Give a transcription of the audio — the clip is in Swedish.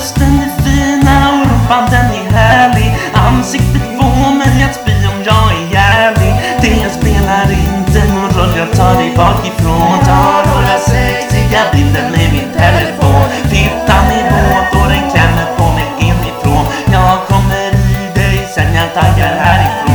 Rösten är fina och rumpan den är härlig. Ansiktet får mig att spy om jag är jävlig. Det spelar inte någon roll, jag tar dig bakifrån. Tar några sexiga bilder med min telefon. Tittar ni på då den klämmer på mig inifrån. Jag kommer i dig sen jag taggar härifrån.